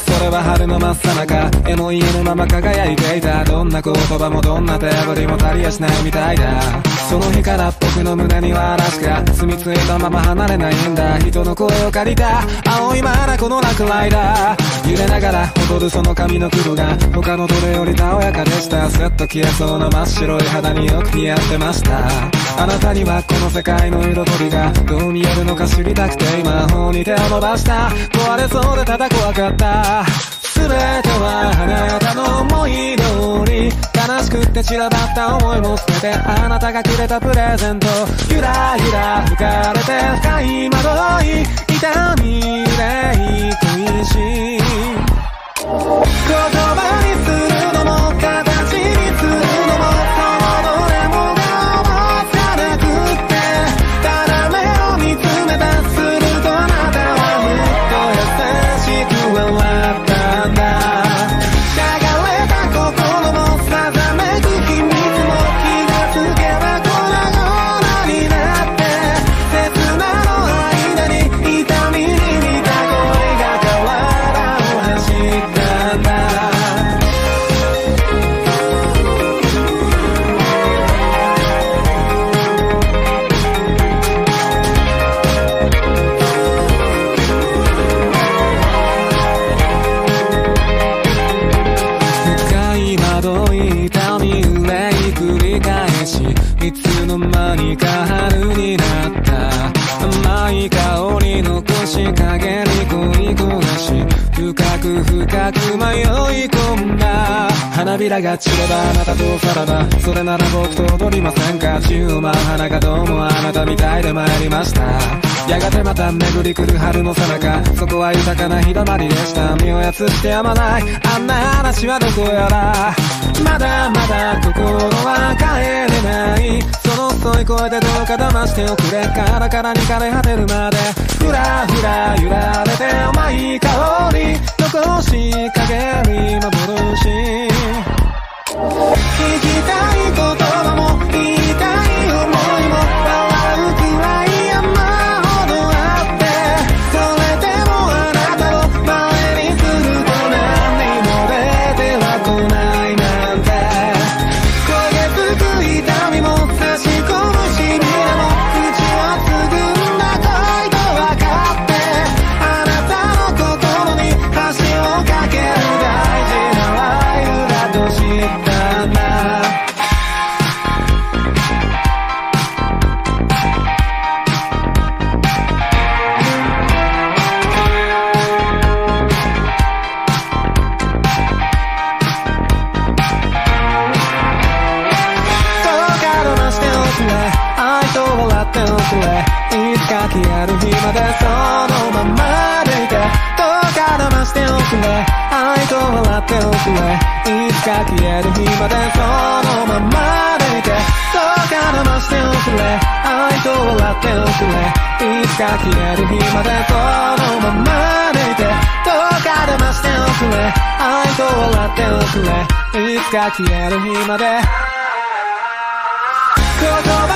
それは春の真っさ中。エモい家のまま輝いていた。どんな言葉もどんな手振りも足りやしないみたいだ。その日から僕の胸には嵐が住み着いたまま離れないんだ。人の声を借りた。青いまだこの落雷だ。揺れながら踊るその髪の黒が他のどれより爽やかでした。スッと消えそうな真っ白い肌によく似合ってました。あなたにはこの世界の彩りがどう見えるのか知りたくて今方に手を伸ばした。壊れそうでただ怖かった。全てはあなたの思い通り。悲しくて散らばった思いも捨ててあなたがくれたプレゼント。ゆらゆら吹かれて深い惑い痛みで間にか春になった甘い香り残し影に恋焦がし深く深く迷い込んだ花びらが散ればあなたとさらばそれなら僕と踊りませんか宙を舞う花がどうもあなたみたいで参りましたやがてまた巡り来る春のさなかそこは豊かな日だまりでした身をやつしてやまないあんな話はどこやらまだまだ心は帰れないその遅い声でどうか騙しておくれ。カラカラに枯れ果てるまで。ふらふら揺られてお前と笑っておくれ。いつか消える日までそのままでいて。どうか騙しておくれ。愛と笑っておくれ。いつか消える日までそのままでいて。どうか騙しておくれ。愛と笑っておくれ。いつか消える日までそのままでいて。どうか騙しておくれ。愛と笑っておくれ。いつか消える日まで。言葉